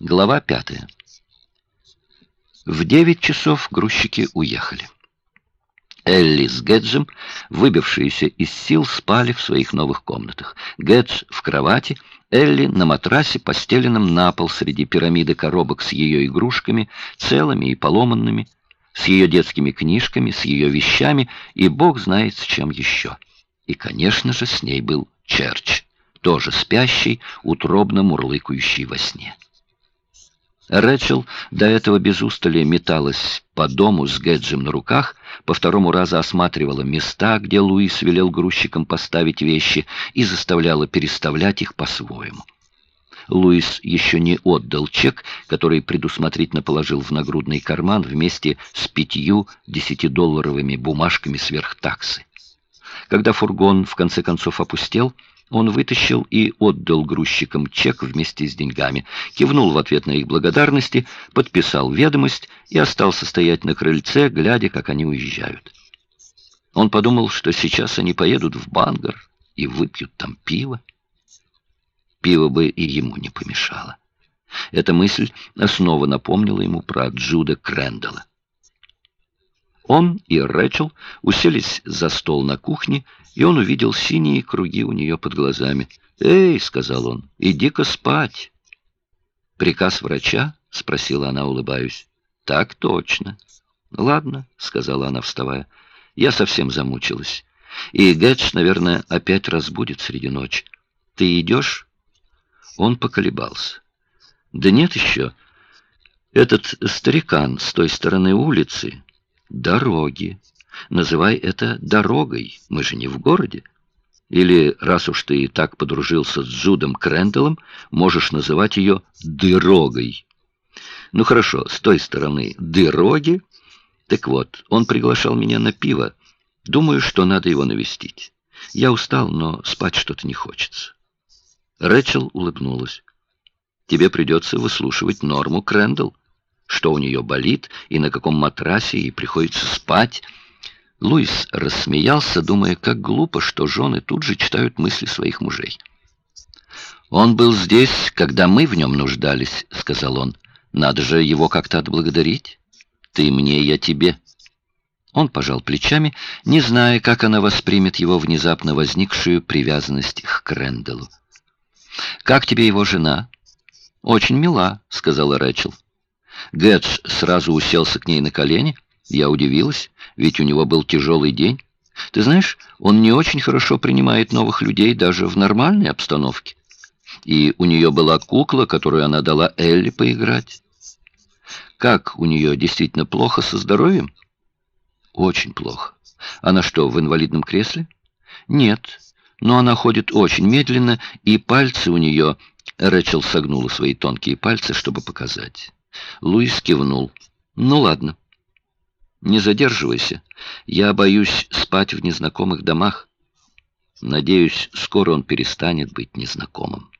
Глава пятая. В девять часов грузчики уехали. Элли с Гэджем, выбившиеся из сил, спали в своих новых комнатах. Гэдж в кровати, Элли на матрасе, постеленном на пол среди пирамиды коробок с ее игрушками, целыми и поломанными, с ее детскими книжками, с ее вещами и бог знает с чем еще. И, конечно же, с ней был Черч, тоже спящий, утробно мурлыкающий во сне. Рэчел до этого без устали металась по дому с Гэджем на руках, по второму разу осматривала места, где Луис велел грузчикам поставить вещи, и заставляла переставлять их по-своему. Луис еще не отдал чек, который предусмотрительно положил в нагрудный карман вместе с пятью десятидолларовыми бумажками сверхтаксы. Когда фургон в конце концов опустел, он вытащил и отдал грузчикам чек вместе с деньгами, кивнул в ответ на их благодарности, подписал ведомость и остался стоять на крыльце, глядя, как они уезжают. Он подумал, что сейчас они поедут в Бангар и выпьют там пиво. Пиво бы и ему не помешало. Эта мысль снова напомнила ему про Джуда Крэндалла. Он и Рэчел уселись за стол на кухне, и он увидел синие круги у нее под глазами. «Эй!» — сказал он, — «иди-ка спать!» «Приказ врача?» — спросила она, улыбаясь. «Так точно». «Ладно», — сказала она, вставая, — «я совсем замучилась. И Гэтч, наверное, опять разбудит среди ночи. Ты идешь?» Он поколебался. «Да нет еще. Этот старикан с той стороны улицы, дороги. Называй это дорогой, мы же не в городе. Или, раз уж ты и так подружился с Джудом Кренделом, можешь называть ее дорогой. Ну хорошо, с той стороны дороги. Так вот, он приглашал меня на пиво. Думаю, что надо его навестить. Я устал, но спать что-то не хочется. Рэчел улыбнулась. Тебе придется выслушивать Норму Крэндалл что у нее болит и на каком матрасе ей приходится спать. Луис рассмеялся, думая, как глупо, что жены тут же читают мысли своих мужей. «Он был здесь, когда мы в нем нуждались», — сказал он. «Надо же его как-то отблагодарить. Ты мне, я тебе». Он пожал плечами, не зная, как она воспримет его внезапно возникшую привязанность к Кренделу. «Как тебе его жена?» «Очень мила», — сказала Рэчел. Гэтс сразу уселся к ней на колени. Я удивилась, ведь у него был тяжелый день. Ты знаешь, он не очень хорошо принимает новых людей даже в нормальной обстановке. И у нее была кукла, которую она дала Элли поиграть. Как у нее действительно плохо со здоровьем? Очень плохо. Она что, в инвалидном кресле? Нет, но она ходит очень медленно, и пальцы у нее... Рэчел согнула свои тонкие пальцы, чтобы показать. Луис кивнул. «Ну ладно. Не задерживайся. Я боюсь спать в незнакомых домах. Надеюсь, скоро он перестанет быть незнакомым».